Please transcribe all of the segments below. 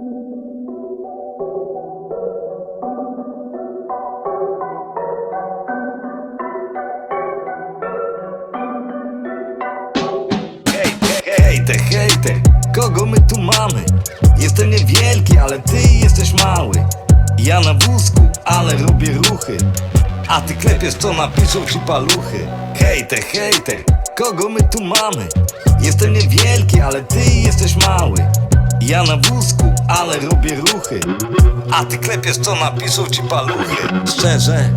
Hej, hej, hejter, hejter, kogo my tu mamy? Jestem niewielki, ale ty jesteś mały Ja na wózku, ale robię ruchy A ty klepiesz co napiszą ci paluchy Hejter, hejter, kogo my tu mamy? Jestem niewielki, ale ty jesteś mały Ja na wózku, ale robię ruchy. A ty klepiesz co napiszą ci paluchy. Szczerze,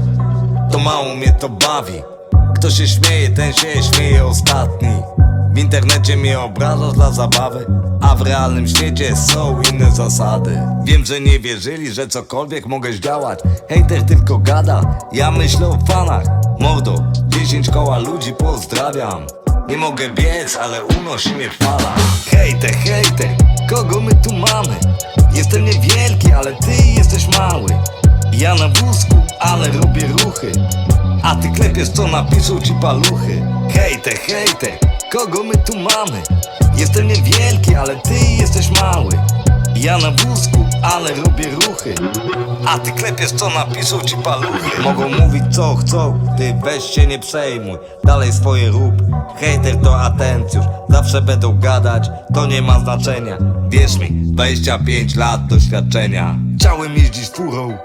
to mało mnie to bawi. Kto się śmieje, ten się śmieje ostatni. W internecie mnie obrażasz dla zabawy A w realnym świecie są inne zasady. Wiem, że nie wierzyli, że cokolwiek mogę zdziałać. Hejter tylko gada, ja myślę o fanach. Mordo, 10 koła ludzi pozdrawiam. Nie mogę biec, ale unosi mnie fala. Hejter, hejter, kogo my tu mamy? Jestem niewielki, ale ty jesteś mały ja na wózku, ale robię ruchy A ty klepiesz co napiszą ci paluchy Hejter, hejter, kogo my tu mamy? Jestem niewielki, ale ty jesteś mały Ja na wózku, ale robię ruchy A ty klepiesz co napiszą ci paluchy Mogą mówić co chcą, ty weź się nie przejmuj Dalej swoje rób, hejter to atencjusz Zawsze będą gadać, to nie ma znaczenia Wierz mi, 25 lat doświadczenia Chciałem jeździć furą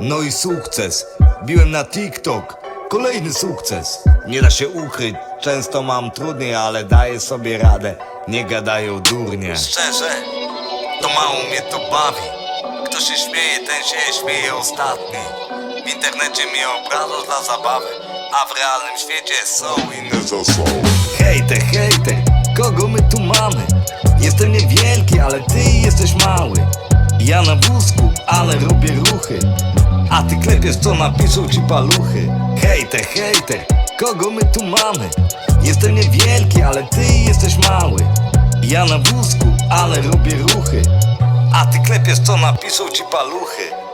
no i sukces. Biłem na TikTok. Kolejny sukces. Nie da się ukryć, często mam trudniej, ale daję sobie radę. Nie gadają durnie. Szczerze, to mało mnie to bawi. Kto się śmieje, ten się śmieje ostatni. W internecie mnie obrażasz dla zabawy, a w realnym świecie są inne zasady. Hejter, hejter, kogo my tu mamy? Jestem niewielki, ale ty jesteś mały. Ja na wózku, ale robię ruchy A ty klepiesz co napiszą ci paluchy Hejter, hejter, kogo my tu mamy? Jestem niewielki, ale ty jesteś mały Ja na wózku, ale robię ruchy. A ty klepiesz co napiszą ci paluchy